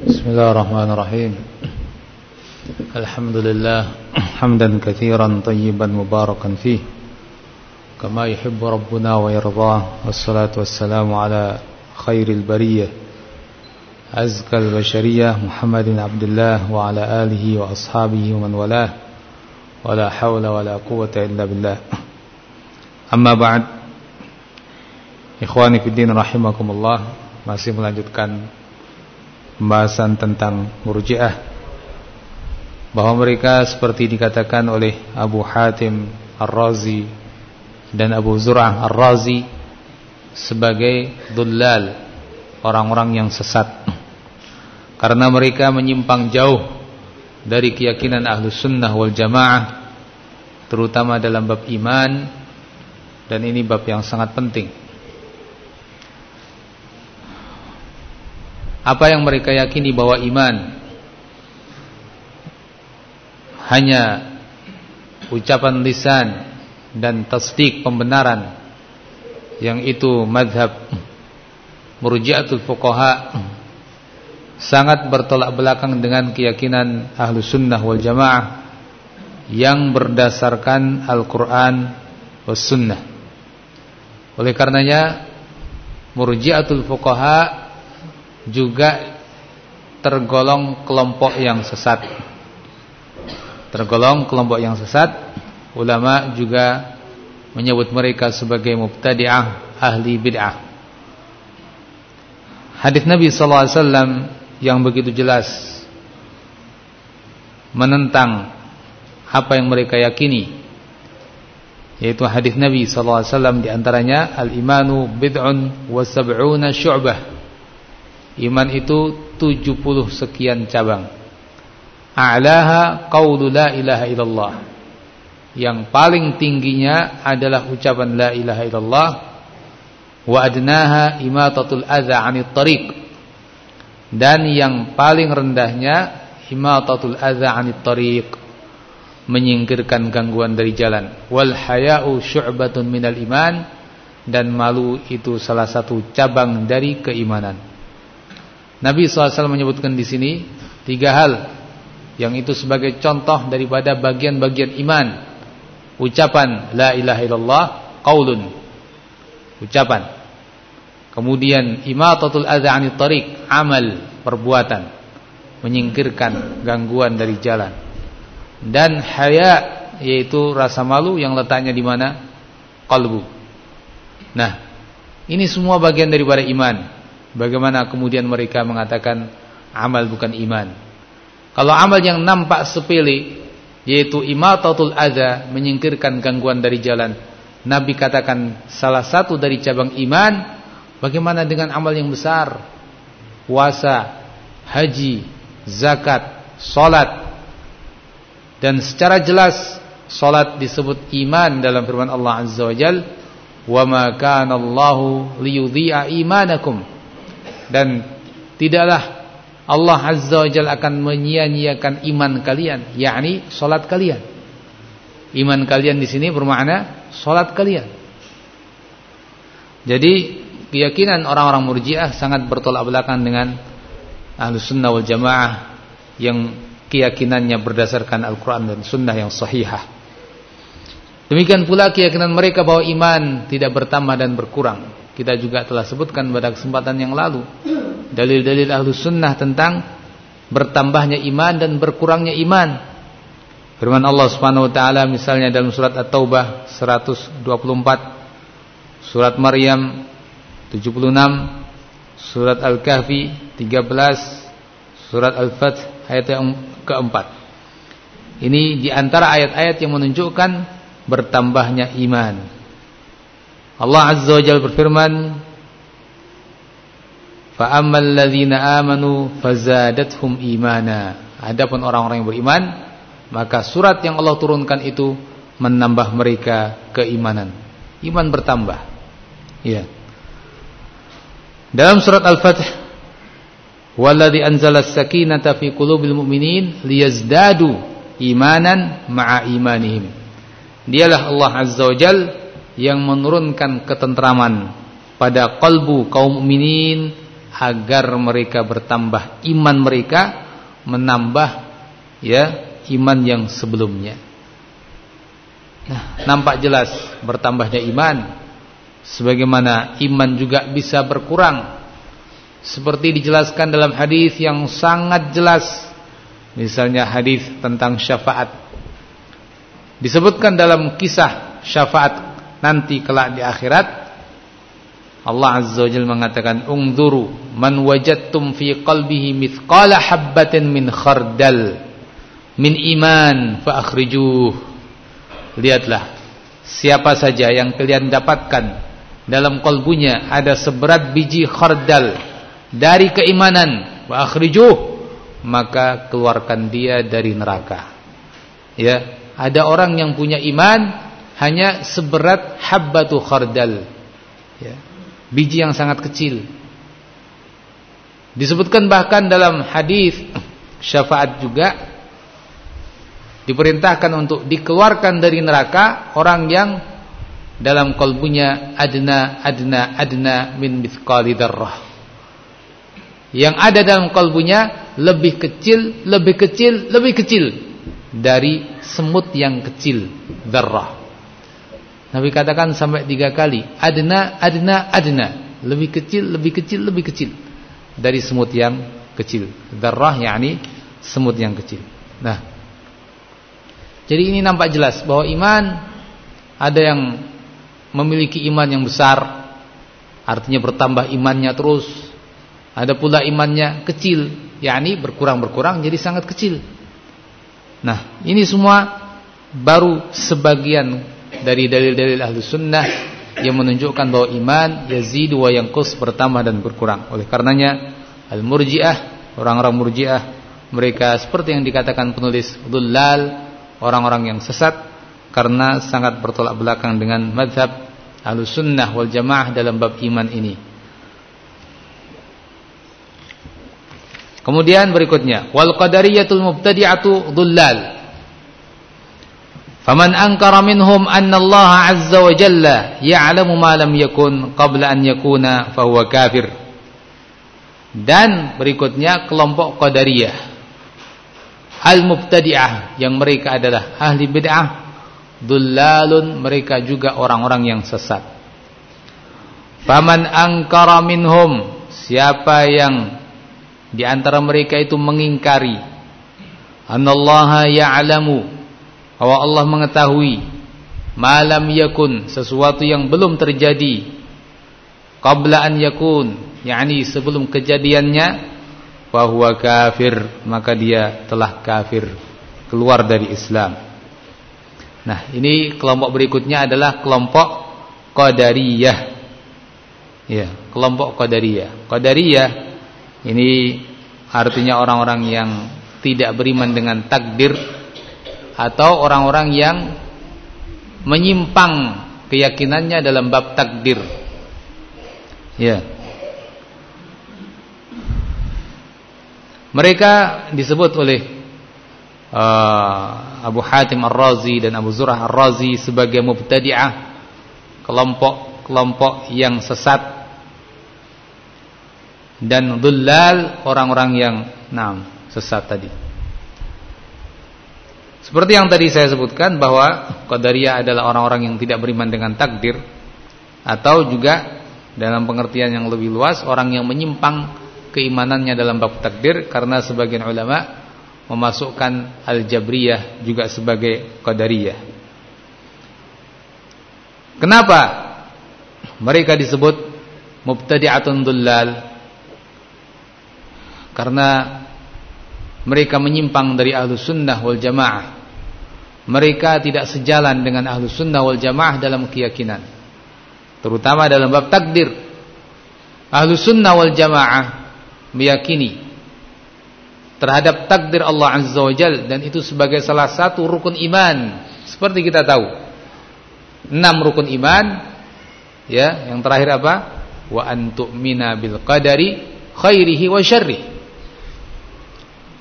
بسم الله الرحمن الرحيم. الحمد لله حمدا كثيرا طيبا مباركا فيه كما يحب ربنا ويرضاه والصلاة والسلام على خير البرية أزكى البشرية محمد عبد الله وعلى آله وأصحابه ومن ولاه ولا حول ولا قوة إلا بالله. أما بعد Ikhwani fiddin rahimakumullah Masih melanjutkan Pembahasan tentang Murji'ah. Bahwa mereka seperti dikatakan oleh Abu Hatim Ar-Razi Dan Abu Zur'ah Ar-Razi Sebagai Dullal Orang-orang yang sesat. Karena mereka menyimpang jauh Dari keyakinan ahlu sunnah wal jamaah Terutama dalam bab iman Dan ini bab yang sangat penting apa yang mereka yakini bahwa iman hanya ucapan lisan dan tasdik pembenaran yang itu madhab murjiatul fuqaha sangat bertolak belakang dengan keyakinan ahlu sunnah wal jamaah yang berdasarkan Al-Quran was sunnah. Oleh karenanya murjiatul fuqaha juga tergolong kelompok yang sesat. Tergolong kelompok yang sesat. Ulama juga menyebut mereka sebagai mubtadi'ah, ahli bid'ah. Hadis Nabi sallallahu alaihi wasallam yang begitu jelas menentang apa yang mereka yakini yaitu hadis Nabi sallallahu alaihi wasallam di antaranya al-imanu bid'un wa sab'una syu'bah Iman itu 70 sekian cabang. A'laha qaulu la ilaha illallah. Yang paling tingginya adalah ucapan la ilaha illallah wa adnaha imatatul adza 'anit tariq. Dan yang paling rendahnya imatatul adza 'anit tariq menyingkirkan gangguan dari jalan. Wal haya'u syu'batun minal iman dan malu itu salah satu cabang dari keimanan. Nabi SAW menyebutkan di sini tiga hal yang itu sebagai contoh daripada bagian-bagian iman. Ucapan la ilaha illallah, qaulun. Ucapan. Kemudian imatatul adza 'anit tariq, amal, perbuatan. Menyingkirkan gangguan dari jalan. Dan haya yaitu rasa malu yang letaknya di mana? Qalbu. Nah, ini semua bagian daripada iman. Bagaimana kemudian mereka mengatakan amal bukan iman? Kalau amal yang nampak sepele yaitu imatatul adza, menyingkirkan gangguan dari jalan. Nabi katakan salah satu dari cabang iman, bagaimana dengan amal yang besar? Puasa, haji, zakat, salat. Dan secara jelas salat disebut iman dalam firman Allah Azza wa Jalla, "Wa ma kana Allahu liyudhi'a imanakum." Dan tidaklah Allah Azza wa Jalla akan menyia-nyiakan iman kalian, yakni salat kalian. Iman kalian di sini bermakna salat kalian. Jadi keyakinan orang-orang Murji'ah sangat bertolak belakang dengan Ahlus Sunnah wal Jamaah yang keyakinannya berdasarkan Al-Qur'an dan Sunnah yang sahihah. Demikian pula keyakinan mereka bahwa iman tidak bertambah dan berkurang. Kita juga telah sebutkan pada kesempatan yang lalu dalil-dalil ahlu sunnah tentang bertambahnya iman dan berkurangnya iman. Firman Allah Subhanahu wa taala misalnya dalam surat At-Taubah 124, surat Maryam 76, surat Al-Kahfi 13, surat Al-Fath ayat yang keempat. Ini di antara ayat-ayat yang menunjukkan bertambahnya iman. Allah Azza wa Jalla berfirman Fa ammal ladzina amanu fazadathum imana. Adapun orang-orang yang beriman maka surat yang Allah turunkan itu menambah mereka keimanan. Iman bertambah. Ya dalam surat Al-Fath Walladzi anzala as-sakinata fi qulubil mu'minin liyazdadu imanan ma'a imanihim. Dialah Allah Azza wa Jalla yang menurunkan ketentraman pada kalbu kaum mukminin agar mereka bertambah iman mereka menambah ya iman yang sebelumnya. Nah, nampak jelas bertambahnya iman. Sebagaimana iman juga bisa berkurang. Seperti dijelaskan dalam hadis yang sangat jelas. Misalnya hadis tentang syafaat. Disebutkan dalam kisah syafaat nanti kelak di akhirat Allah Azza wa Jalla mengatakan ungduru man wajadtum fi qalbihi mithqala habbatin min khardal min iman fa akhrijuh. Lihatlah siapa saja yang kalian dapatkan dalam kalbunya ada seberat biji khardal dari keimanan fa akhrijuh maka keluarkan dia dari neraka. Ya ada orang yang punya iman hanya seberat habbatu khardal ya biji yang sangat kecil. Disebutkan bahkan dalam hadis syafaat juga diperintahkan untuk dikeluarkan dari neraka orang yang dalam kalbunya adna adna adna min mithqali dzarrah. Yang ada dalam kalbunya lebih kecil, lebih kecil, lebih kecil dari semut yang kecil dzarrah. Nabi katakan sampai tiga kali. Adna, adna, adna. Lebih kecil, lebih kecil, lebih kecil. Dari semut yang kecil. Darrah yakni semut yang kecil. Nah. Jadi ini nampak jelas bahwa iman ada yang memiliki iman yang besar. Artinya bertambah imannya terus. Ada pula imannya kecil. yakni berkurang-berkurang jadi sangat kecil. Nah ini semua baru sebagian dari dalil-dalil ahlu sunnah yang menunjukkan bahwa iman yazidu wa yanqus bertambah dan berkurang. Oleh karenanya al-murji'ah, orang-orang murji'ah mereka seperti yang dikatakan penulis dhullal, orang-orang yang sesat karena sangat bertolak belakang dengan madhab ahlu sunnah wal jamaah dalam bab iman ini. Kemudian berikutnya wal qadariyatul mubtadi'atu dhullal Faman ankara minhum anna Allah azza wa jalla ya'lamu ma lam yakun qabla an yakuna fahuwa kafir. Dan berikutnya kelompok Qadariyah. Al-Mubtadi'ah yang mereka adalah ahli bid'ah, dullalun mereka juga orang-orang yang sesat. Faman angkara minhum siapa yang di antara mereka itu mengingkari annallaha ya'lamu bahwa Allah mengetahui malam yakun sesuatu yang belum terjadi. Qabla an yakun yakni sebelum kejadiannya bahwa kafir maka dia telah kafir keluar dari Islam. Nah ini kelompok berikutnya adalah kelompok qadariyah. Ya kelompok qadariyah. Qadariyah ini artinya orang-orang yang tidak beriman dengan takdir atau orang-orang yang menyimpang keyakinannya dalam bab takdir. Ya. Mereka disebut oleh uh, Abu Hatim Ar-Razi dan Abu Zurah Ar-Razi sebagai mubtadi'ah, kelompok-kelompok yang sesat dan dhullal orang-orang yang nam sesat tadi. Seperti yang tadi saya sebutkan bahwa Qadariyah adalah orang-orang yang tidak beriman dengan takdir atau juga dalam pengertian yang lebih luas orang yang menyimpang keimanannya dalam bab takdir karena sebagian ulama memasukkan Al-Jabriyah juga sebagai Qadariyah. Kenapa mereka disebut mubtadi'atun dullal? Karena mereka menyimpang dari ahlu sunnah wal jamaah mereka tidak sejalan dengan ahlu sunnah wal jamaah dalam keyakinan. Terutama dalam bab takdir. Ahlu sunnah wal jamaah meyakini terhadap takdir Allah Azza wa Jal dan itu sebagai salah satu rukun iman. Seperti kita tahu. Enam rukun iman ya yang terakhir apa? Wa antu'mina bil qadari khairihi wa syarrih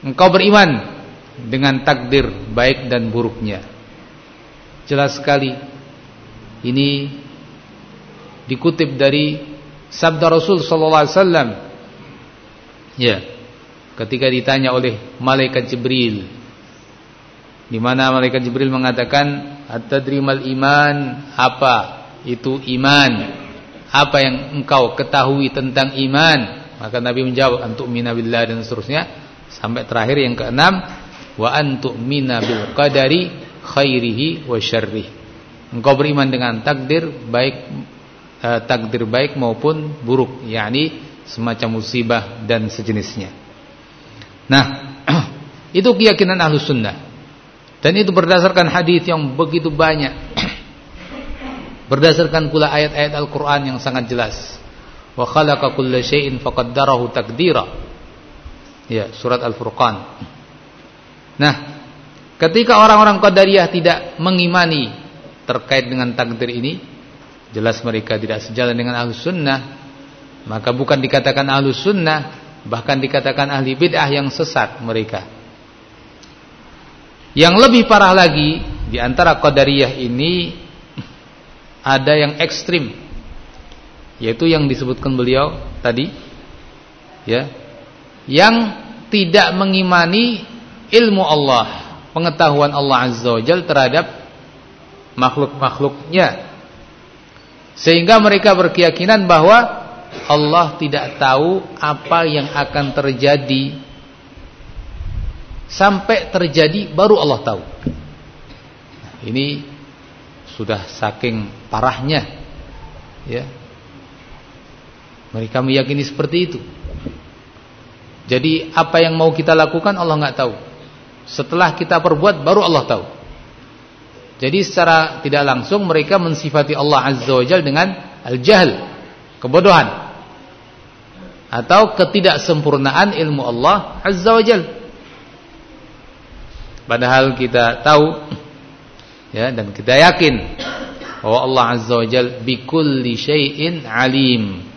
engkau beriman dengan takdir baik dan buruknya. Jelas sekali ini dikutip dari sabda Rasul sallallahu alaihi wasallam Ya. Ketika ditanya oleh malaikat Jibril di mana malaikat Jibril mengatakan at-tadrimal iman apa itu iman apa yang engkau ketahui tentang iman maka Nabi menjawab antuk minabillah dan seterusnya sampai terakhir yang keenam wa antuk minabil qadari khairihi wa syarrih engkau beriman dengan takdir baik eh, takdir baik maupun buruk yakni semacam musibah dan sejenisnya nah itu keyakinan ahlus sunnah dan itu berdasarkan hadis yang begitu banyak. berdasarkan pula ayat-ayat Al-Qur'an yang sangat jelas. Wa khalaqa kulla syai'in faqaddarahu taqdira. Ya, surat Al-Furqan. Nah, ketika orang-orang Qadariyah tidak mengimani terkait dengan takdir ini, jelas mereka tidak sejalan dengan Ahlus Sunnah, maka bukan dikatakan Ahlus Sunnah, bahkan dikatakan ahli bid'ah yang sesat mereka. Yang lebih parah lagi di antara qadariyah ini ada yang ekstrim yaitu yang disebutkan beliau tadi ya yang tidak mengimani ilmu Allah, pengetahuan Allah Azza wajalla terhadap makhluk-makhluknya. Sehingga mereka berkeyakinan bahwa Allah tidak tahu apa yang akan terjadi sampai terjadi baru Allah tahu. ini sudah saking parahnya ya. Mereka meyakini seperti itu. Jadi apa yang mau kita lakukan Allah nggak tahu. Setelah kita perbuat baru Allah tahu. Jadi secara tidak langsung mereka mensifati Allah Azza wa Jalla dengan al-jahl, kebodohan. Atau ketidaksempurnaan ilmu Allah Azza wa Jalla. Padahal kita tahu ya dan kita yakin bahwa Allah Azza wa Jalla bikulli syai'in alim.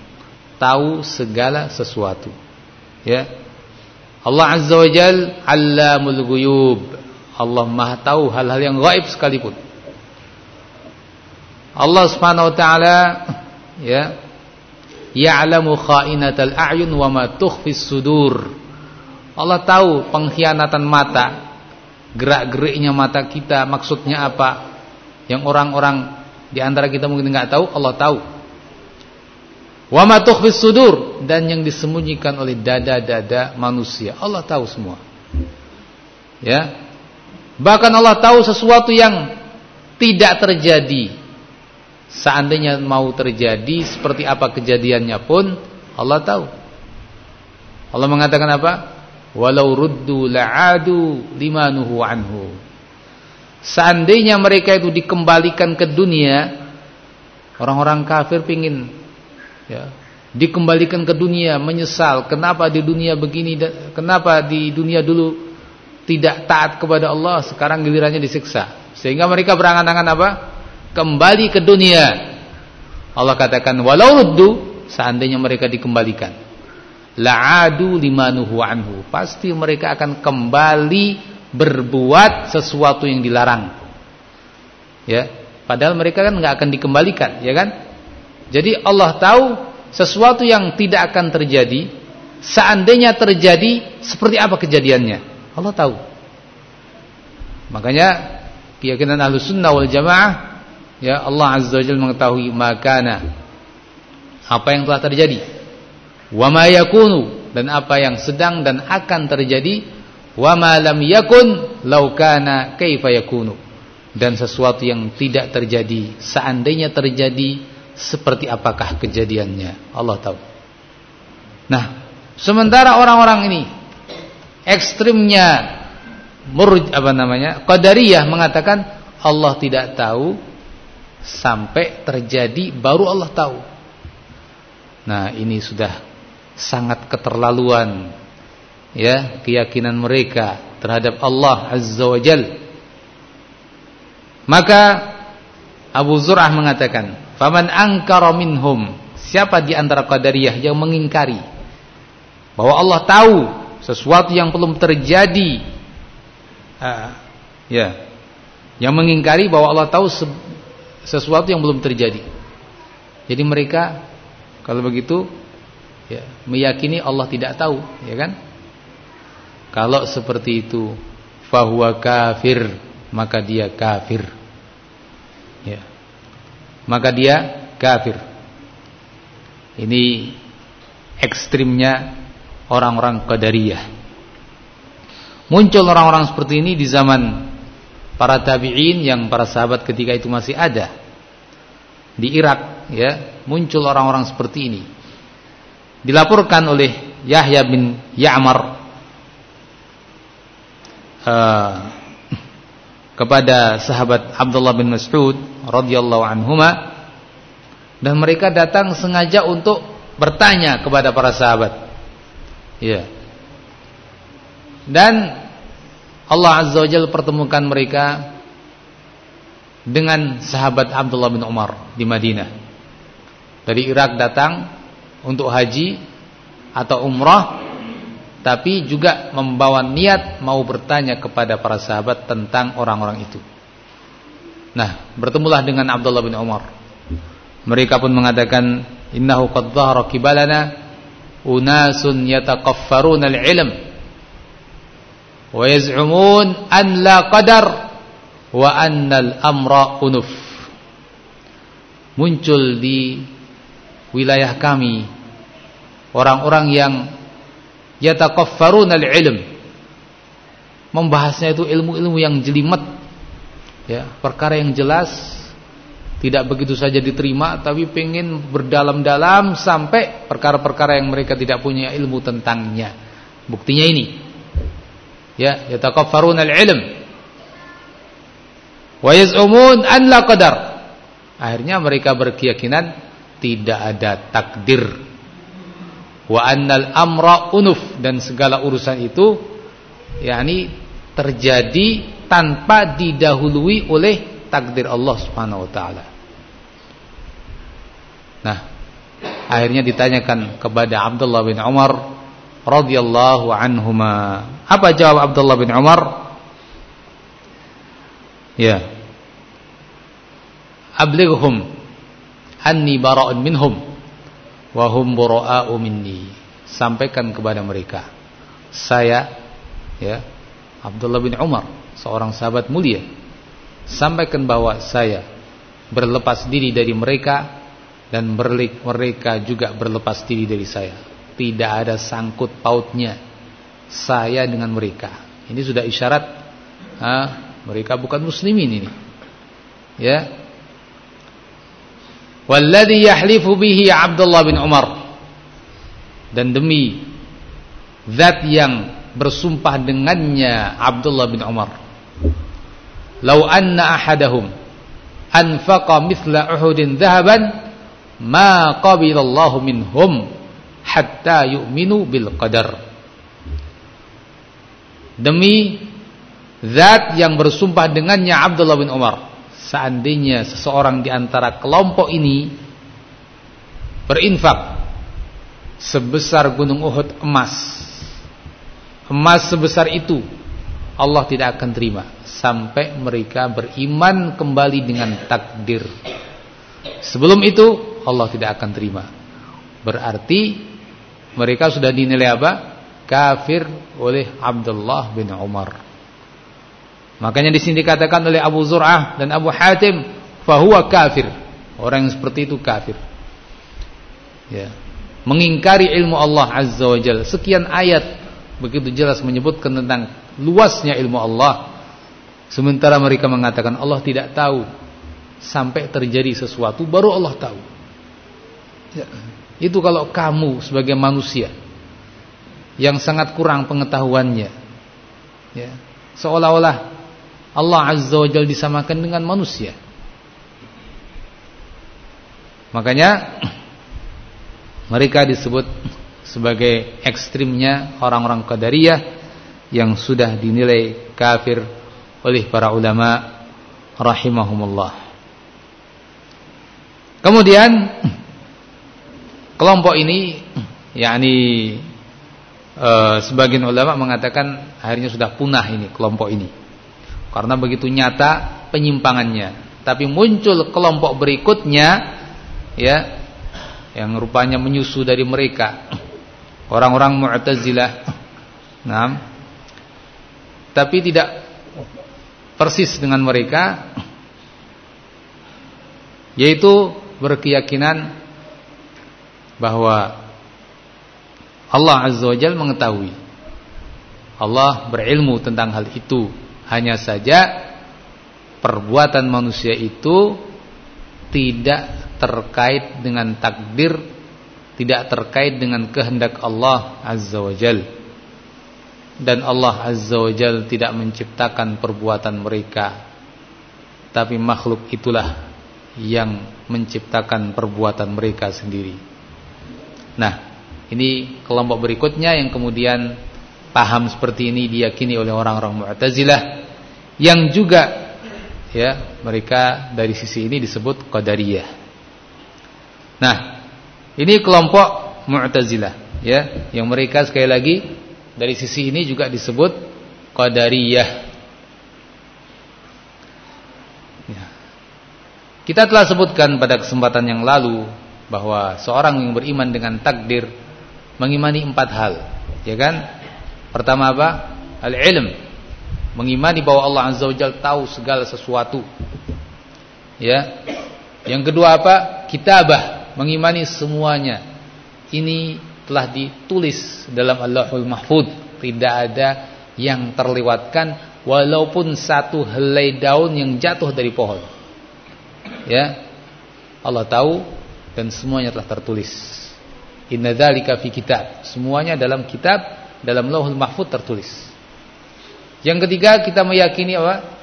Tahu segala sesuatu. Ya. Allah Azza wa Jalla 'allamul ghuyub. Allah Maha tahu hal-hal yang gaib sekalipun. Allah Subhanahu wa taala ya ya'lamu kha'inatal a'yun wa ma tukhfis sudur. Allah tahu pengkhianatan mata gerak-geriknya mata kita maksudnya apa yang orang-orang di antara kita mungkin nggak tahu Allah tahu wa ma sudur. Dan yang disembunyikan oleh dada-dada manusia. Allah tahu semua. Ya. Bahkan Allah tahu sesuatu yang tidak terjadi. Seandainya mau terjadi seperti apa kejadiannya pun Allah tahu. Allah mengatakan apa? Walau ruddu la'adu limanuhu anhu. Seandainya mereka itu dikembalikan ke dunia orang-orang kafir pingin ya. Dikembalikan ke dunia menyesal. Kenapa di dunia begini kenapa di dunia dulu tidak taat kepada Allah sekarang gilirannya disiksa. Sehingga mereka berangan-angan apa? Kembali ke dunia. Allah katakan walau ruddu seandainya mereka dikembalikan. La'adu limanuhu anhu. Pasti mereka akan kembali berbuat sesuatu yang dilarang. Ya. Padahal mereka kan nggak akan dikembalikan ya kan jadi Allah tahu sesuatu yang tidak akan terjadi seandainya terjadi seperti apa kejadiannya? Allah tahu. Makanya keyakinan ahlus sunnah wal jamaah ya Allah azza wajalla mengetahui makana apa yang telah terjadi. Wa yakunu dan apa yang sedang dan akan terjadi. Wa ma lam yakun law kana dan sesuatu yang tidak terjadi seandainya terjadi seperti apakah kejadiannya? Allah tahu. Nah sementara orang-orang ini ekstrimnya murj apa namanya qadariyah mengatakan Allah tidak tahu sampai terjadi baru Allah tahu. Nah ini sudah sangat keterlaluan ya keyakinan mereka terhadap Allah Azza wa Jal. Maka Abu Zur'ah mengatakan faman angkara minhum. Siapa di antara qadariyah yang mengingkari? Bahwa Allah tahu sesuatu yang belum terjadi. Ya. Yang mengingkari bahwa Allah tahu sesuatu yang belum terjadi. Jadi mereka kalau begitu ya, meyakini Allah tidak tahu, ya kan? Kalau seperti itu, fahuwa kafir, maka dia kafir. Maka dia kafir. Ini ekstrimnya orang-orang Qadariyah. Muncul orang-orang seperti ini di zaman para tabi'in yang para sahabat ketika itu masih ada. Di Irak ya, muncul orang-orang seperti ini. Dilaporkan oleh Yahya bin Ya'mar uh, kepada sahabat Abdullah bin Mas'ud radhiyallahu anhuma dan mereka datang sengaja untuk bertanya kepada para sahabat. Ya. Dan Allah Azza wa Jalla pertemukan mereka dengan sahabat Abdullah bin Umar di Madinah. Dari Irak datang untuk haji atau umrah tapi juga membawa niat mau bertanya kepada para sahabat tentang orang-orang itu. Nah, bertemulah dengan Abdullah bin Umar. Mereka pun mengatakan, "Innahu qad dhahara kibalana unasun yataqaffaruna al-ilm wa yaz'umun an la qadar wa anna al-amra unuf." Muncul di wilayah kami orang-orang yang yataqaffaruna al-ilm. Membahasnya itu ilmu-ilmu yang jelimet. Ya perkara yang jelas tidak begitu saja diterima tapi pengen berdalam-dalam sampai perkara-perkara yang mereka tidak punya ilmu tentangnya. Buktinya ini. Ya yataqaffaruna al-ilm. Wa yaz'umun an la qadar. Akhirnya mereka berkeyakinan tidak ada takdir wa annal amra unuf dan segala urusan itu yakni terjadi tanpa didahului oleh takdir Allah Subhanahu wa taala. Nah, akhirnya ditanyakan kepada Abdullah bin Umar radhiyallahu anhuma. Apa jawab Abdullah bin Umar? Ya. Ablighhum anni bara'un minhum wahum bura'a'u minni. Sampaikan kepada mereka. Saya ya Abdullah bin Umar seorang sahabat mulia sampaikan bahwa saya berlepas diri dari mereka dan mereka juga berlepas diri dari saya. Tidak ada sangkut pautnya saya dengan mereka. Ini sudah isyarat ah, mereka bukan muslimin ini ya Walladhi yahlifu bihi Abdullah bin Umar. Dan demi zat yang bersumpah dengannya Abdullah bin Umar. Lau anna ahadahum anfaqa mithla Uhudin dhahaban ma qabilallahu minhum hatta yu'minu bil qadar. Demi zat yang bersumpah dengannya Abdullah bin Umar seandainya seseorang di antara kelompok ini berinfak sebesar gunung Uhud emas emas sebesar itu Allah tidak akan terima sampai mereka beriman kembali dengan takdir. Sebelum itu Allah tidak akan terima. Berarti mereka sudah dinilai apa? Kafir oleh Abdullah bin Umar Makanya di sini dikatakan oleh Abu Zur'ah dan Abu Hatim, fahuwa kafir. Orang yang seperti itu kafir. Ya. Mengingkari ilmu Allah Azza wa Jalla. Sekian ayat begitu jelas menyebutkan tentang luasnya ilmu Allah. Sementara mereka mengatakan Allah tidak tahu sampai terjadi sesuatu baru Allah tahu. Ya. Itu kalau kamu sebagai manusia yang sangat kurang pengetahuannya. Ya. Seolah-olah Allah Azza wa Jalla disamakan dengan manusia. Makanya mereka disebut sebagai ekstrimnya orang-orang Qadariyah yang sudah dinilai kafir oleh para ulama rahimahumullah. Kemudian kelompok ini yakni e, sebagian ulama mengatakan akhirnya sudah punah ini kelompok ini karena begitu nyata penyimpangannya. Tapi muncul kelompok berikutnya ya yang rupanya menyusu dari mereka orang-orang Mu'tazilah. Nah, tapi tidak persis dengan mereka yaitu berkeyakinan bahwa Allah Azza wa Jalla mengetahui Allah berilmu tentang hal itu hanya saja perbuatan manusia itu tidak terkait dengan takdir tidak terkait dengan kehendak Allah Azza wa Jal. Dan Allah Azza wa Jal tidak menciptakan perbuatan mereka. Tapi makhluk itulah yang menciptakan perbuatan mereka sendiri. Nah ini kelompok berikutnya yang kemudian paham seperti ini diyakini oleh orang-orang Mu'tazilah yang juga ya mereka dari sisi ini disebut Qadariyah Nah, ini kelompok Mu'tazilah ya, yang mereka sekali lagi dari sisi ini juga disebut Qadariyah. Ya. Kita telah sebutkan pada kesempatan yang lalu bahwa seorang yang beriman dengan takdir mengimani empat hal, ya kan? Pertama apa? Al-ilm. Mengimani bahwa Allah Azza wa Jalla tahu segala sesuatu. Ya. Yang kedua apa? Kitabah mengimani semuanya. Ini telah ditulis dalam Allahul Mahfud, tidak ada yang terlewatkan walaupun satu helai daun yang jatuh dari pohon. Ya. Allah tahu dan semuanya telah tertulis. Inna dzalika fi kitab. Semuanya dalam kitab, dalam Lauhul Mahfud tertulis. Yang ketiga kita meyakini apa?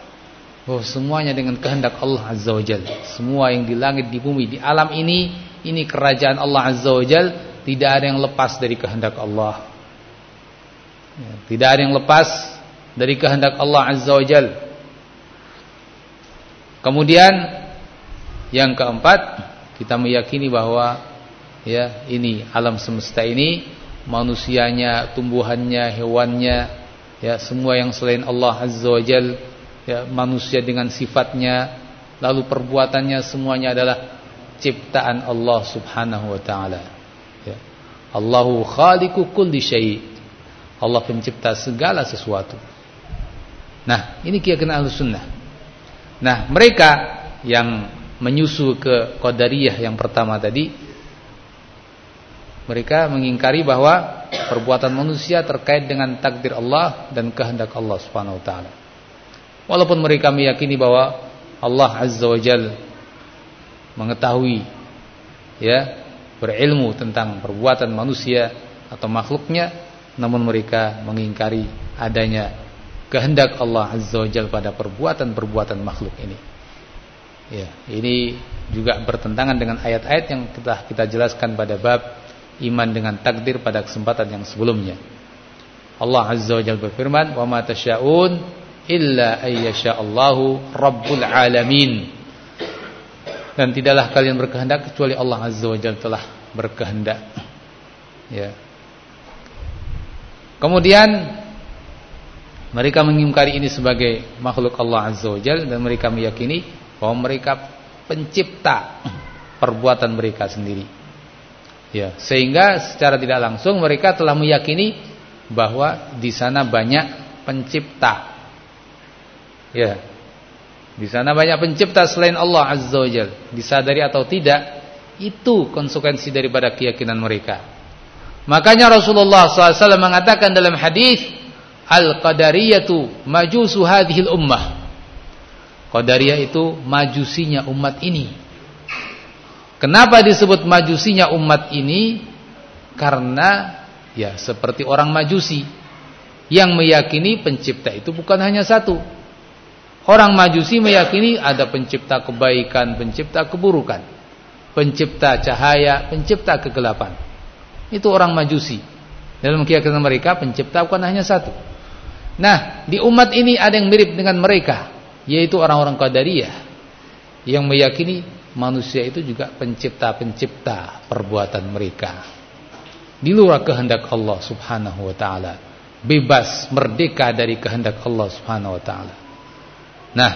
Oh, semuanya dengan kehendak Allah Azza wa Jalla. Semua yang di langit, di bumi, di alam ini ini kerajaan Allah Azza wa Jal tidak ada yang lepas dari kehendak Allah ya, tidak ada yang lepas dari kehendak Allah Azza wa Jal kemudian yang keempat kita meyakini bahwa ya ini alam semesta ini manusianya tumbuhannya hewannya ya semua yang selain Allah Azza wa Jal ya manusia dengan sifatnya lalu perbuatannya semuanya adalah ciptaan Allah Subhanahu wa taala. Ya. Allahu khaliqu kulli syai'. Allah pencipta segala sesuatu. Nah, ini keyakinan Ahlussunnah. Nah, mereka yang menyusu ke Qadariyah yang pertama tadi mereka mengingkari bahwa perbuatan manusia terkait dengan takdir Allah dan kehendak Allah Subhanahu wa taala. Walaupun mereka meyakini bahwa Allah Azza wa Jalla mengetahui ya berilmu tentang perbuatan manusia atau makhluknya namun mereka mengingkari adanya kehendak Allah Azza wa Jalla pada perbuatan-perbuatan makhluk ini ya ini juga bertentangan dengan ayat-ayat yang telah kita jelaskan pada bab iman dengan takdir pada kesempatan yang sebelumnya Allah Azza wa Jalla berfirman wa ma tasyaun illa ayyasha Allahu rabbul alamin dan tidaklah kalian berkehendak kecuali Allah Azza wa Jalla telah berkehendak. Ya. Kemudian mereka mengingkari ini sebagai makhluk Allah Azza wa Jalla dan mereka meyakini bahwa mereka pencipta perbuatan mereka sendiri. Ya, sehingga secara tidak langsung mereka telah meyakini bahwa di sana banyak pencipta. Ya, di sana banyak pencipta selain Allah Azza wa. Disadari atau tidak, itu konsekuensi daripada keyakinan mereka. Makanya Rasulullah SAW mengatakan dalam hadis, Al-Qadariyatu majusu hadhil ummah. Qadariyah itu majusinya umat ini. Kenapa disebut majusinya umat ini? Karena ya seperti orang majusi yang meyakini pencipta itu bukan hanya satu Orang majusi meyakini ada pencipta kebaikan, pencipta keburukan. Pencipta cahaya, pencipta kegelapan. Itu orang majusi. Dalam keyakinan mereka pencipta bukan hanya satu. Nah, di umat ini ada yang mirip dengan mereka, yaitu orang-orang Qadariyah yang meyakini manusia itu juga pencipta-pencipta perbuatan mereka. Di luar kehendak Allah Subhanahu wa taala, bebas merdeka dari kehendak Allah Subhanahu wa taala. Nah,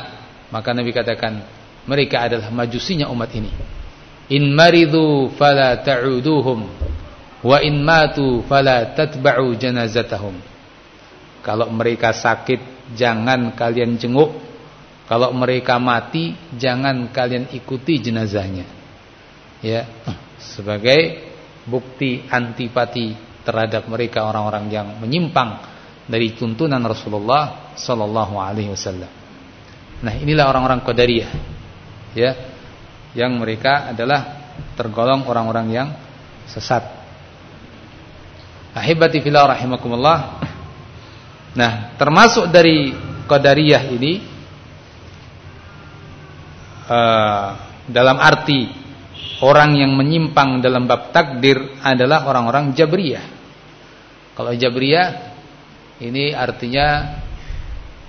maka Nabi katakan mereka adalah majusinya umat ini. in maridu fala ta'uduhum wa in matu fala tatba'u janazatahum kalau mereka sakit jangan kalian jenguk kalau mereka mati jangan kalian ikuti jenazahnya ya sebagai bukti antipati terhadap mereka orang-orang yang menyimpang dari tuntunan Rasulullah sallallahu alaihi wasallam. Nah, inilah orang-orang Qadariyah. Ya. Yang mereka adalah tergolong orang-orang yang sesat. Ahibati fillah rahimakumullah. Nah, termasuk dari Qadariyah ini uh, dalam arti orang yang menyimpang dalam bab takdir adalah orang-orang Jabriyah. Kalau Jabriyah ini artinya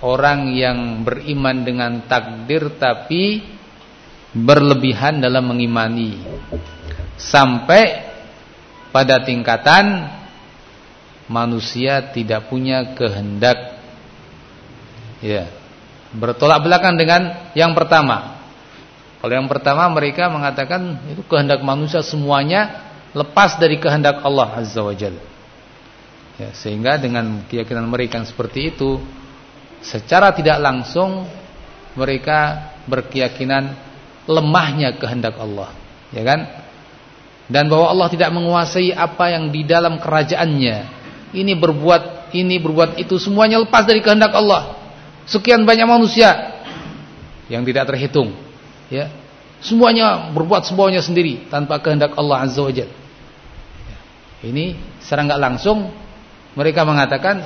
orang yang beriman dengan takdir tapi berlebihan dalam mengimani. Sampai pada tingkatan manusia tidak punya kehendak ya bertolak belakang dengan yang pertama kalau yang pertama mereka mengatakan itu kehendak manusia semuanya lepas dari kehendak Allah Azza wa Jalla Ya, sehingga dengan keyakinan mereka seperti itu secara tidak langsung mereka berkeyakinan lemahnya kehendak Allah, ya kan? Dan bahwa Allah tidak menguasai apa yang di dalam kerajaannya. Ini berbuat ini berbuat itu semuanya lepas dari kehendak Allah. Sekian banyak manusia yang tidak terhitung, ya. Semuanya berbuat semuanya sendiri tanpa kehendak Allah Azza wa Jalla. Ya. Ini secara nggak langsung mereka mengatakan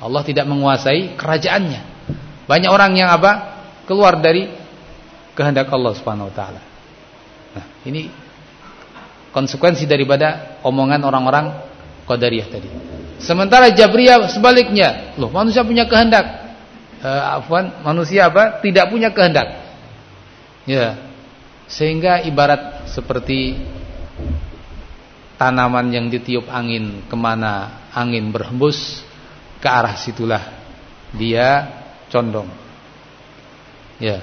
Allah tidak menguasai kerajaannya. Banyak orang yang apa? Keluar dari kehendak Allah Subhanahu wa taala. Nah, ini konsekuensi daripada omongan orang-orang Qadariyah tadi. Sementara Jabriyah sebaliknya, loh manusia punya kehendak. Uh, afwan, manusia apa? Tidak punya kehendak. Ya. Sehingga ibarat seperti tanaman yang ditiup angin ke mana angin berhembus ke arah situlah dia condong ya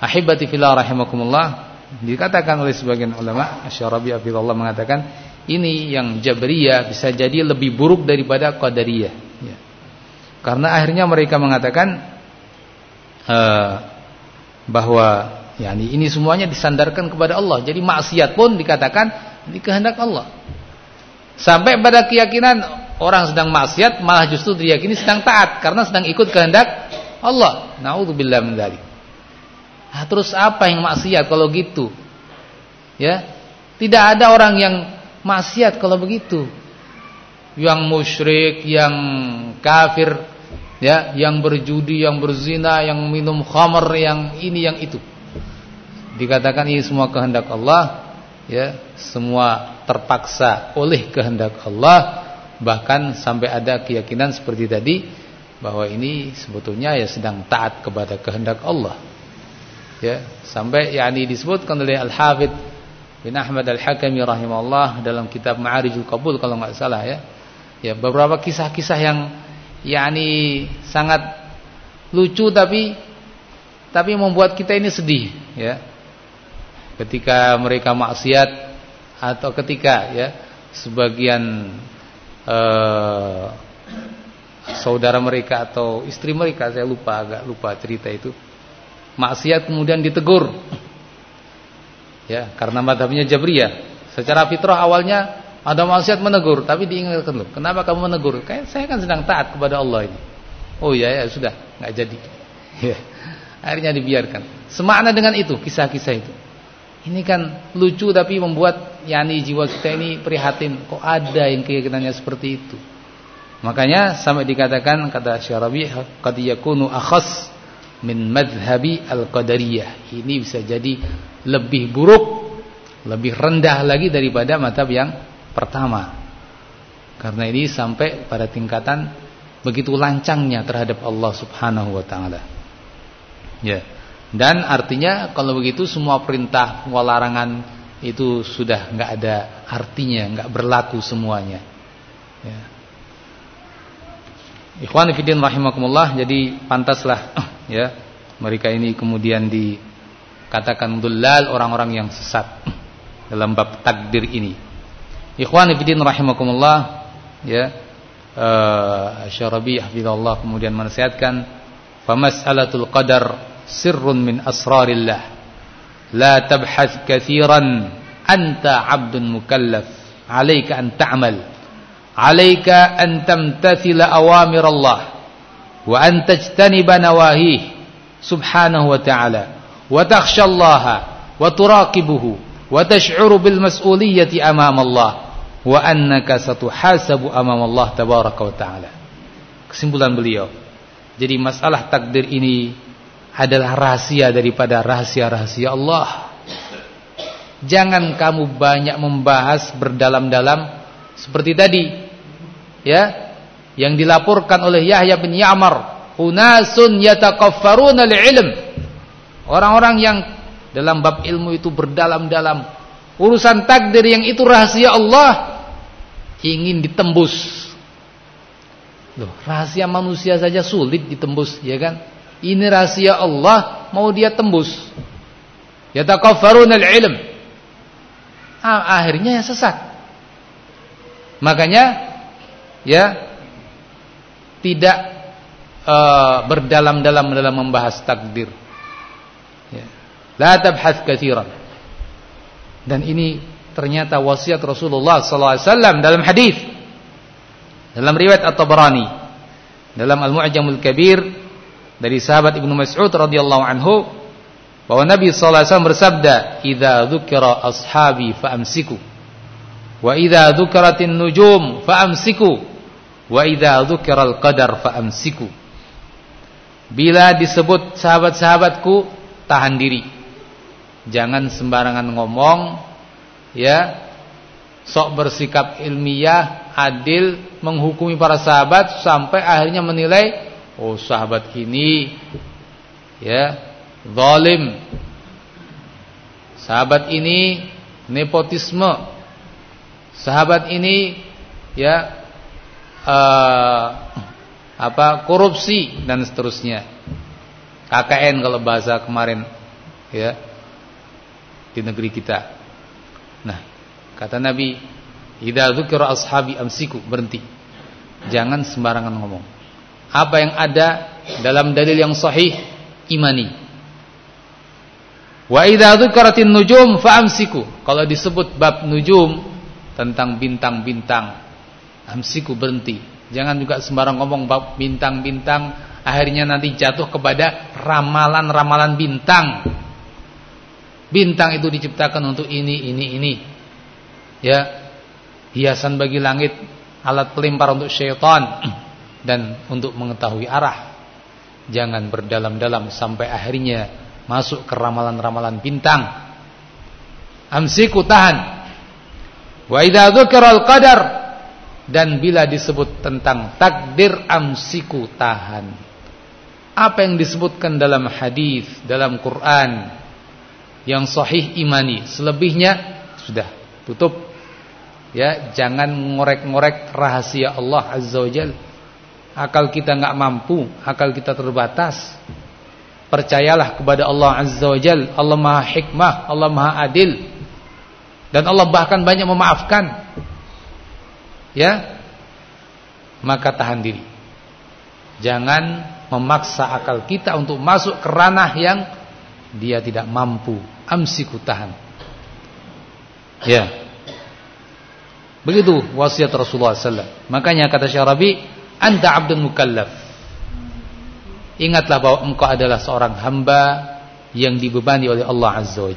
ahibati fillah rahimakumullah dikatakan oleh sebagian ulama Asy'arabi Allah mengatakan ini yang Jabriyah bisa jadi lebih buruk daripada Qadariyah ya. karena akhirnya mereka mengatakan uh, bahwa yani ini semuanya disandarkan kepada Allah jadi maksiat pun dikatakan ini kehendak Allah. Sampai pada keyakinan orang sedang maksiat malah justru diyakini sedang taat karena sedang ikut kehendak Allah. Nauzubillah min dzalik. Nah, terus apa yang maksiat kalau gitu? Ya. Tidak ada orang yang maksiat kalau begitu. Yang musyrik, yang kafir, ya, yang berjudi, yang berzina, yang minum khamr, yang ini yang itu. Dikatakan ini semua kehendak Allah, ya semua terpaksa oleh kehendak Allah bahkan sampai ada keyakinan seperti tadi bahwa ini sebetulnya ya sedang taat kepada kehendak Allah ya sampai yakni disebutkan oleh Al-Hafidz bin Ahmad Al-Hakami rahimahullah dalam kitab Ma'arijul Qabul kalau nggak salah ya ya beberapa kisah-kisah yang yakni sangat lucu tapi tapi membuat kita ini sedih ya. Ketika mereka maksiat atau ketika ya sebagian eh, saudara mereka atau istri mereka saya lupa agak lupa cerita itu maksiat kemudian ditegur ya karena madhabnya Jabriyah. Secara fitrah awalnya ada maksiat menegur tapi diingatkan loh kenapa kamu menegur kayak saya kan sedang taat kepada Allah ini oh ya ya sudah nggak jadi ya akhirnya dibiarkan semakna dengan itu kisah-kisah itu ini kan lucu tapi membuat yani jiwa kita ini prihatin. Kok ada yang keyakinannya seperti itu? Makanya sampai dikatakan kata Syarabi qad yakunu akhas min madhhabi al-qadariyah. Ini bisa jadi lebih buruk, lebih rendah lagi daripada madhab yang pertama. Karena ini sampai pada tingkatan begitu lancangnya terhadap Allah Subhanahu wa taala. Ya. Dan artinya kalau begitu semua perintah, semua larangan itu sudah nggak ada artinya, nggak berlaku semuanya. Ya. Ikhwan fillah rahimakumullah, jadi pantaslah ya mereka ini kemudian di katakan dullal orang-orang yang sesat dalam bab takdir ini. Ikhwan fillah rahimakumullah ya uh, Syarabi hafizallahu kemudian menasihatkan famas'alatul qadar sirrun min asrarillah la tabhath katsiran anta 'abdun mukallaf 'alaika an ta'mal 'alaika an tamtathila awamir Allah wa an tajtaniba nawahih subhanahu wa ta'ala wa takhshallaha wa turaqibuhu wa tash'uru bil mas'uliyyati amama Allah wa annaka satuhasabu amama Allah tabaraka wa ta'ala. Kesimpulan beliau. Jadi masalah takdir ini adalah rahasia daripada rahasia-rahasia Allah. Jangan kamu banyak membahas berdalam-dalam seperti tadi ya yang dilaporkan oleh Yahya bin Ya'mar. Unasun yatakaffaruna li'ilm. Orang-orang yang dalam bab ilmu itu berdalam-dalam. Urusan takdir yang itu rahasia Allah ingin ditembus Loh, rahasia manusia saja sulit ditembus, ya kan? Ini rahasia Allah mau dia tembus. Yatakaffaruna al-ilm. Ah, akhirnya ya sesat. Makanya ya tidak uh, berdalam-dalam dalam membahas takdir. Ya. La tabhath katsiran. Dan ini ternyata wasiat Rasulullah sallallahu alaihi wasallam dalam hadis dalam riwayat At-Tabrani dalam Al-Mu'jamul Kabir dari sahabat Ibnu Mas'ud radhiyallahu anhu bahwa Nabi sallallahu alaihi wasallam bersabda, "Idza dzukira ashabi fa'amsiku wa idza dzukiratin nujum fa'amsiku wa idza dzukiral qadar fa'amsiku." Bila disebut sahabat-sahabatku, tahan diri. Jangan sembarangan ngomong, ya. Sok bersikap ilmiah, adil, menghukumi para sahabat sampai akhirnya menilai, oh sahabat ini, ya, zalim. Sahabat ini nepotisme. Sahabat ini, ya, uh, apa korupsi dan seterusnya. KKN kalau bahasa kemarin ya di negeri kita. Nah, kata Nabi, "Idza dzukira ashabi amsiku," berhenti. Jangan sembarangan ngomong. Apa yang ada dalam dalil yang sahih imani. Wa idza dzukiratin nujum fa'amsiku. Kalau disebut bab nujum tentang bintang-bintang, amsiku berhenti Jangan juga sembarang ngomong bab bintang-bintang akhirnya nanti jatuh kepada ramalan-ramalan bintang. Bintang itu diciptakan untuk ini, ini, ini. Ya. Hiasan bagi langit, alat pelempar untuk syaitan dan untuk mengetahui arah. Jangan berdalam-dalam sampai akhirnya masuk ke ramalan-ramalan bintang. Amsiku tahan. Wa idza dzukira al-qadar dan bila disebut tentang takdir amsiku tahan. Apa yang disebutkan dalam hadis, dalam Quran yang sahih imani, selebihnya sudah tutup. Ya, jangan ngorek-ngorek rahasia Allah Azza wa. Akal kita nggak mampu, akal kita terbatas. Percayalah kepada Allah Azza wa. Allah Maha Hikmah, Allah Maha Adil. Dan Allah bahkan banyak memaafkan ya maka tahan diri jangan memaksa akal kita untuk masuk ke ranah yang dia tidak mampu amsiku tahan ya begitu wasiat Rasulullah SAW makanya kata Syarabi anta abdun mukallaf ingatlah bahwa engkau adalah seorang hamba yang dibebani oleh Allah Azza wa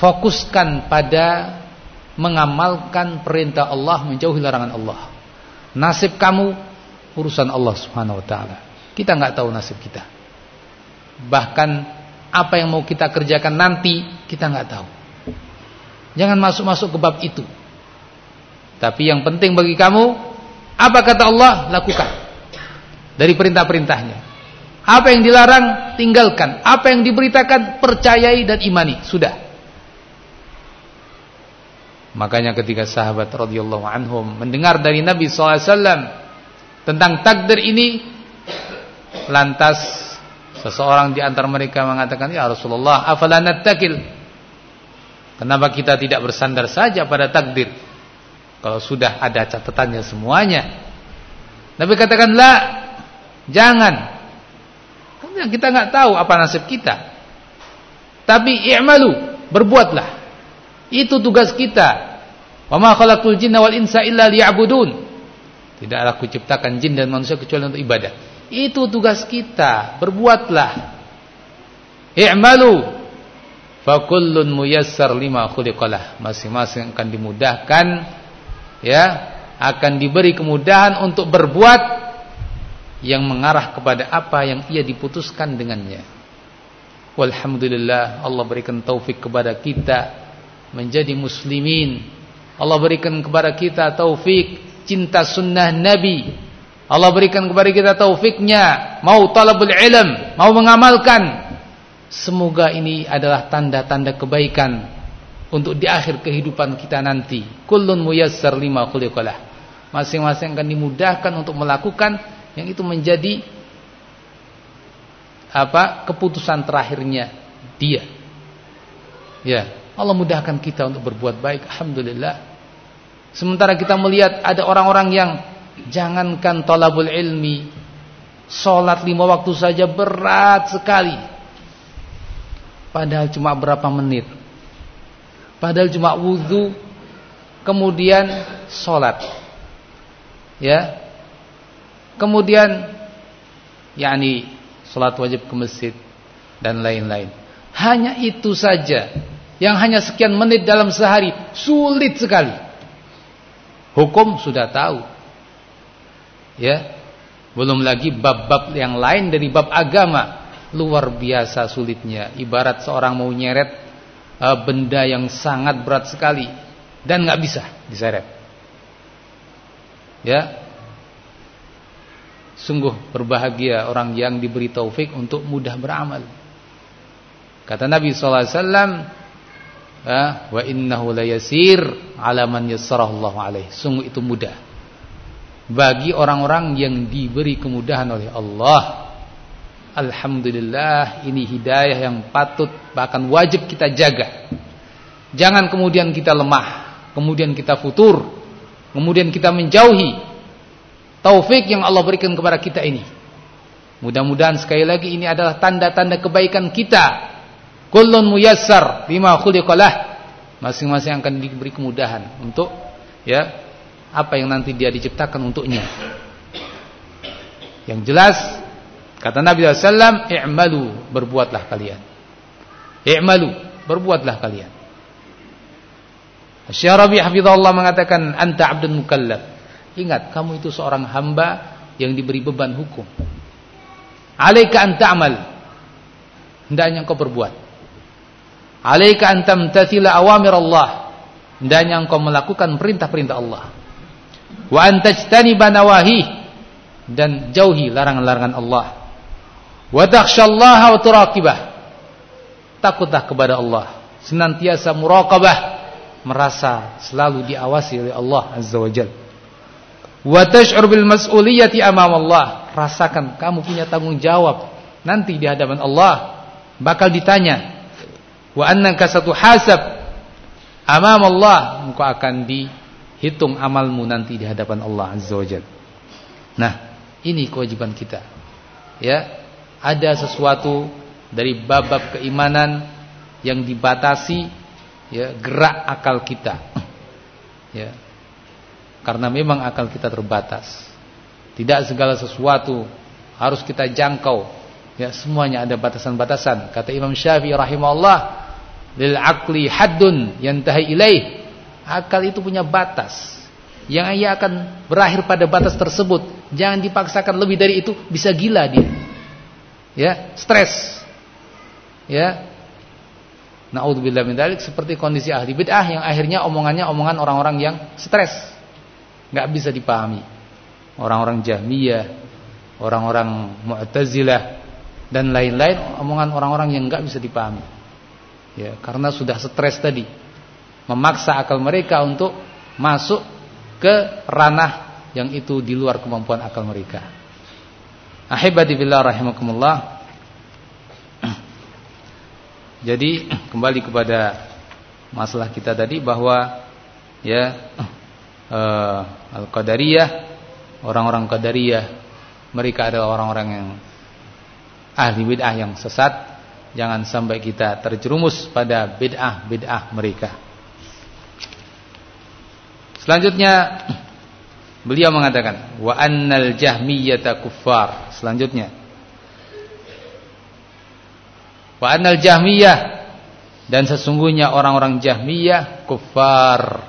fokuskan pada mengamalkan perintah Allah menjauhi larangan Allah. Nasib kamu urusan Allah Subhanahu wa taala. Kita nggak tahu nasib kita. Bahkan apa yang mau kita kerjakan nanti kita nggak tahu. Jangan masuk-masuk ke bab itu. Tapi yang penting bagi kamu apa kata Allah lakukan dari perintah-perintahnya. Apa yang dilarang tinggalkan, apa yang diberitakan percayai dan imani. Sudah. Makanya ketika sahabat radhiyallahu anhum mendengar dari Nabi SAW tentang takdir ini, lantas Seseorang di antara mereka mengatakan, "Ya Rasulullah, afala nattakil?" Kenapa kita tidak bersandar saja pada takdir? Kalau sudah ada catatannya semuanya. Nabi katakan, "La, jangan." Karena kita nggak tahu apa nasib kita. Tapi i'malu, berbuatlah. Itu tugas kita. Wa ma khalaqul jinna wal insa illa liya'budun. Tidaklah kuciptakan jin dan manusia kecuali untuk ibadah. Itu tugas kita. Berbuatlah. I'malu. Fakullun muyassar lima khuliqalah. Masing-masing akan dimudahkan ya, akan diberi kemudahan untuk berbuat yang mengarah kepada apa yang ia diputuskan dengannya. Walhamdulillah Allah berikan taufik kepada kita menjadi muslimin. Allah berikan kepada kita taufik cinta sunnah Nabi. Allah berikan kepada kita taufiknya, mau talabul ilm, mau mengamalkan. Semoga ini adalah tanda-tanda kebaikan untuk di akhir kehidupan kita nanti. Kullun muyassar lima khuliqalah. Masing-masing akan dimudahkan untuk melakukan yang itu menjadi apa? keputusan terakhirnya dia. Ya, Allah mudahkan kita untuk berbuat baik. Alhamdulillah. Sementara kita melihat ada orang-orang yang jangankan tolabul ilmi, sholat lima waktu saja berat sekali. Padahal cuma berapa menit. Padahal cuma wudhu, kemudian sholat. Ya, kemudian yakni sholat wajib ke masjid dan lain-lain. Hanya itu saja yang hanya sekian menit dalam sehari sulit sekali. Hukum sudah tahu. Ya. Belum lagi bab-bab yang lain dari bab agama. Luar biasa sulitnya. Ibarat seorang mau nyeret uh, benda yang sangat berat sekali dan nggak bisa diseret. Ya. Sungguh berbahagia orang yang diberi taufik untuk mudah beramal. Kata Nabi sallallahu alaihi wasallam, wa innahu layasir ala man yassarahu alaih. Sungguh itu mudah bagi orang-orang yang diberi kemudahan oleh Allah. Alhamdulillah ini hidayah yang patut bahkan wajib kita jaga. Jangan kemudian kita lemah, kemudian kita futur, kemudian kita menjauhi taufik yang Allah berikan kepada kita ini. Mudah-mudahan sekali lagi ini adalah tanda-tanda kebaikan kita Kullun muyassar bima khuliqalah. Masing-masing akan diberi kemudahan untuk ya apa yang nanti dia diciptakan untuknya. Yang jelas kata Nabi SAW, i'malu berbuatlah kalian. I'malu berbuatlah kalian. Syarabi hafizahullah mengatakan anta abdun mukallaf. Ingat, kamu itu seorang hamba yang diberi beban hukum. Alaika an ta'mal. Hendaknya engkau berbuat. Alaika an tamtathila awamir Allah. Hendaknya engkau melakukan perintah-perintah Allah. Wa an tajtaniba nawahi dan jauhi larangan-larangan Allah. Wa takhshallaha wa turaqibah. Takutlah kepada Allah, senantiasa muraqabah, merasa selalu diawasi oleh Allah Azza wa Jalla. Wa tash'ur bil mas'uliyati amam Allah. Rasakan kamu punya tanggung jawab nanti di hadapan Allah bakal ditanya wa annaka hasab amam Allah engkau akan dihitung amalmu nanti di hadapan Allah azza wajalla nah ini kewajiban kita. Ya ada sesuatu dari bab-bab keimanan yang dibatasi ya gerak akal kita. Ya karena memang akal kita terbatas. Tidak segala sesuatu harus kita jangkau. Ya, semuanya ada batasan-batasan. Kata Imam Syafi'i rahimahullah, lil aqli haddun yantahi ilaih. Akal itu punya batas. Yang ia akan berakhir pada batas tersebut. Jangan dipaksakan lebih dari itu, bisa gila dia. Ya, stres. Ya. Nauzubillah min dzalik seperti kondisi ahli bid'ah yang akhirnya omongannya omongan orang-orang yang stres. Enggak bisa dipahami. Orang-orang Jahmiyah, orang-orang Mu'tazilah, dan lain-lain omongan orang-orang yang enggak bisa dipahami. Ya, karena sudah stres tadi. Memaksa akal mereka untuk masuk ke ranah yang itu di luar kemampuan akal mereka. Ahibati billah rahimakumullah. Jadi kembali kepada masalah kita tadi bahwa ya uh, al-qadariyah orang-orang qadariyah mereka adalah orang-orang yang ahli bid'ah yang sesat. Jangan sampai kita terjerumus pada bid'ah-bid'ah mereka. Selanjutnya beliau mengatakan wa annal jahmiyata kuffar. Selanjutnya Wa annal jahmiyah dan sesungguhnya orang-orang jahmiyah kufar.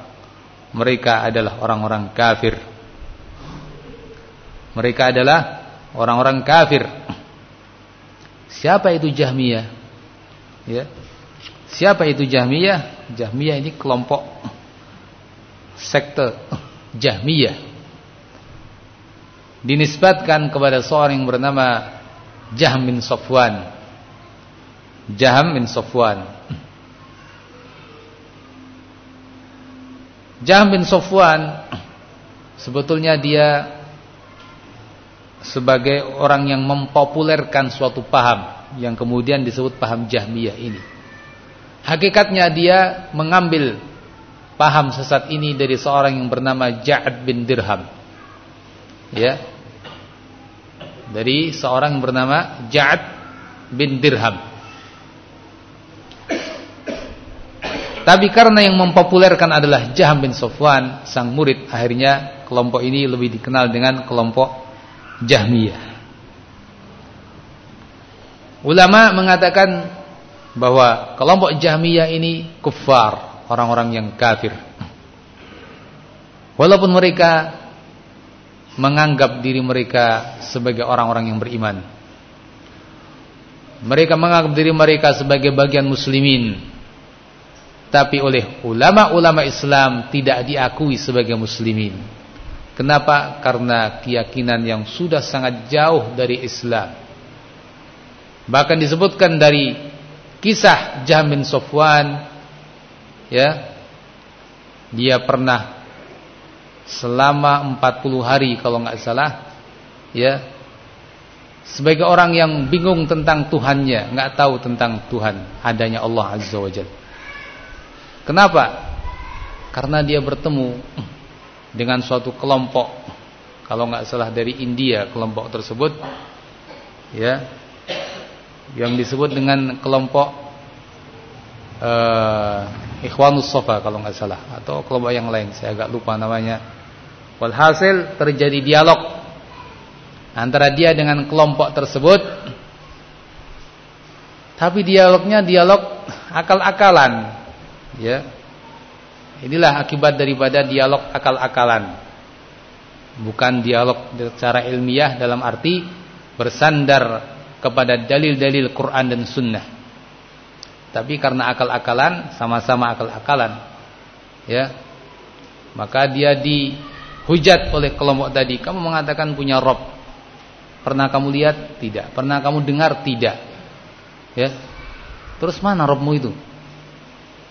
Mereka adalah orang-orang kafir. Mereka adalah orang-orang kafir. Siapa itu jahmiyah? Ya. Siapa itu jahmiyah? Jahmiyah ini kelompok sekte jahmiyah. Dinisbatkan kepada seorang yang bernama Jahm bin Safwan Jaham bin Sofwan Jaham bin Sofwan sebetulnya dia sebagai orang yang mempopulerkan suatu paham yang kemudian disebut paham Jahmiyah ini. Hakikatnya dia mengambil paham sesat ini dari seorang yang bernama Ja'ad bin Dirham. Ya. Dari seorang yang bernama Ja'ad bin Dirham. Tapi karena yang mempopulerkan adalah Jaham bin Sofwan, sang murid, akhirnya kelompok ini lebih dikenal dengan kelompok Jahmiyah. Ulama mengatakan bahwa kelompok Jahmiyah ini kufar, orang-orang yang kafir. Walaupun mereka menganggap diri mereka sebagai orang-orang yang beriman. Mereka menganggap diri mereka sebagai bagian muslimin tapi oleh ulama-ulama Islam tidak diakui sebagai muslimin. Kenapa? Karena keyakinan yang sudah sangat jauh dari Islam. Bahkan disebutkan dari kisah Jamin Sofwan ya. Dia pernah selama 40 hari kalau nggak salah ya sebagai orang yang bingung tentang Tuhannya, nggak tahu tentang Tuhan, adanya Allah Azza wa Jalla. Kenapa? Karena dia bertemu dengan suatu kelompok kalau nggak salah dari India kelompok tersebut ya yang disebut dengan kelompok uh, Ikhwanus Sofa kalau nggak salah atau kelompok yang lain saya agak lupa namanya walhasil terjadi dialog antara dia dengan kelompok tersebut tapi dialognya dialog akal-akalan Ya. Inilah akibat daripada dialog akal-akalan. Bukan dialog secara ilmiah dalam arti bersandar kepada dalil-dalil Quran dan Sunnah. Tapi karena akal-akalan, sama-sama akal-akalan. Ya. Maka dia dihujat oleh kelompok tadi. Kamu mengatakan punya Rob. Pernah kamu lihat? Tidak. Pernah kamu dengar? Tidak. Ya. Terus mana Robmu itu?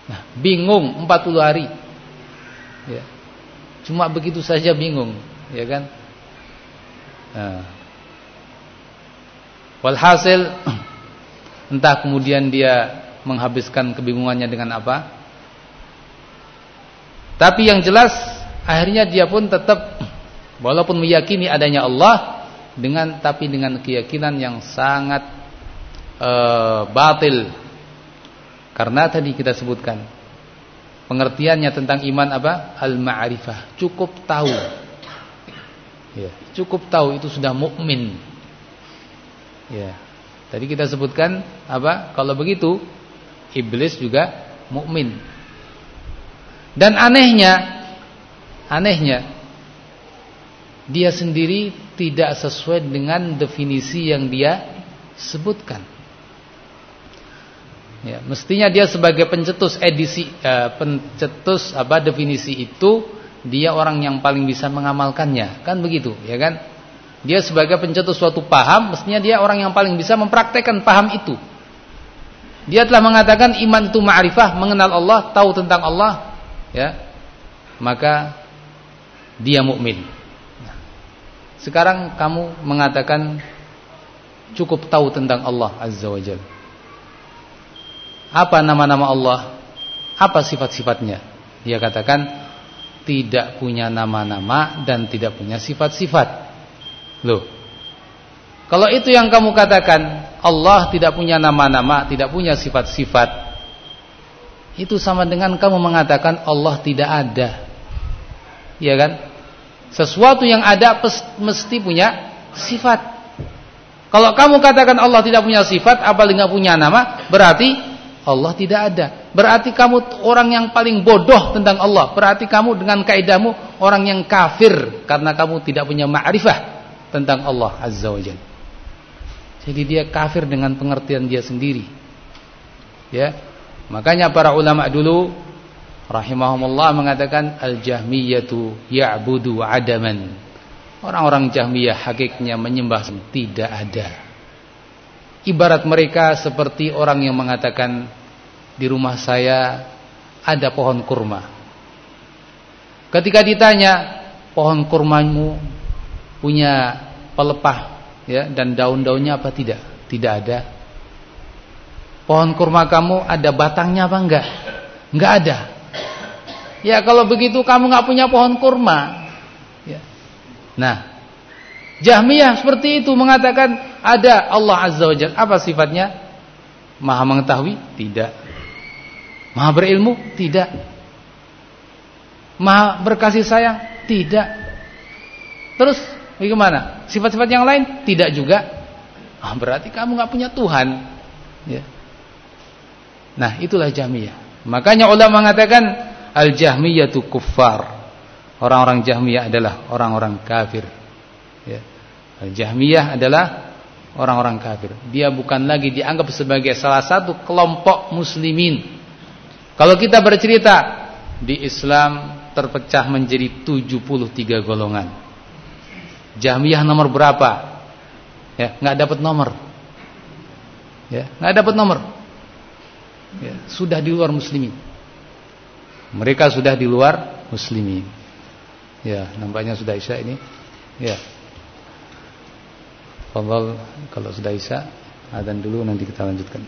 Nah, bingung 40 hari. Ya. Cuma begitu saja bingung, ya kan? Nah. Walhasil entah kemudian dia menghabiskan kebingungannya dengan apa. Tapi yang jelas akhirnya dia pun tetap walaupun meyakini adanya Allah dengan tapi dengan keyakinan yang sangat uh, batil karena tadi kita sebutkan pengertiannya tentang iman apa? Al-ma'rifah. Cukup tahu. Ya, cukup tahu itu sudah mukmin. Ya. Tadi kita sebutkan apa? Kalau begitu iblis juga mukmin. Dan anehnya anehnya dia sendiri tidak sesuai dengan definisi yang dia sebutkan. Ya, mestinya dia sebagai pencetus edisi uh, pencetus apa definisi itu dia orang yang paling bisa mengamalkannya, kan begitu, ya kan? Dia sebagai pencetus suatu paham, mestinya dia orang yang paling bisa mempraktekkan paham itu. Dia telah mengatakan iman itu ma'rifah, mengenal Allah, tahu tentang Allah, ya. Maka dia mukmin. Nah, sekarang kamu mengatakan cukup tahu tentang Allah Azza wa Jalla Apa nama-nama Allah? Apa sifat-sifatnya? Dia katakan tidak punya nama-nama dan tidak punya sifat-sifat. Loh. Kalau itu yang kamu katakan, Allah tidak punya nama-nama, tidak punya sifat-sifat. Itu sama dengan kamu mengatakan Allah tidak ada. Iya kan? Sesuatu yang ada mesti punya sifat. Kalau kamu katakan Allah tidak punya sifat, apalagi nggak punya nama, berarti Allah tidak ada. Berarti kamu orang yang paling bodoh tentang Allah. Berarti kamu dengan kaidahmu orang yang kafir karena kamu tidak punya ma'rifah tentang Allah Azza wa Jalla. Jadi dia kafir dengan pengertian dia sendiri. Ya. Makanya para ulama dulu rahimahumullah mengatakan al-jahmiyatu ya'budu adaman. Orang-orang Jahmiyah hakiknya menyembah tidak ada. Ibarat mereka seperti orang yang mengatakan di rumah saya ada pohon kurma. Ketika ditanya, pohon kurmamu punya pelepah ya dan daun-daunnya apa tidak? Tidak ada. Pohon kurma kamu ada batangnya apa enggak? Enggak ada. Ya kalau begitu kamu enggak punya pohon kurma. Ya. Nah, Jahmiyah seperti itu mengatakan ada Allah Azza wa Jalla. Apa sifatnya? Maha mengetahui? Tidak. Maha berilmu? Tidak. Maha berkasih sayang? Tidak. Terus bagaimana? Sifat-sifat yang lain? Tidak juga. Ah, berarti kamu nggak punya Tuhan. Ya. Nah, itulah Jahmiyah. Makanya ulama mengatakan al-Jahmiyatu kuffar. Orang-orang Jahmiyah adalah orang-orang kafir. Ya. Jahmiyah adalah orang-orang kafir. Dia bukan lagi dianggap sebagai salah satu kelompok muslimin. Kalau kita bercerita di Islam terpecah menjadi 73 golongan. Jahmiyah nomor berapa? Ya, nggak dapat nomor. Ya, nggak dapat nomor. Ya, sudah di luar muslimin. Mereka sudah di luar muslimin. Ya, nampaknya sudah Isya ini. Ya. Fadal kalau sudah Isya Adzan dulu nanti kita lanjutkan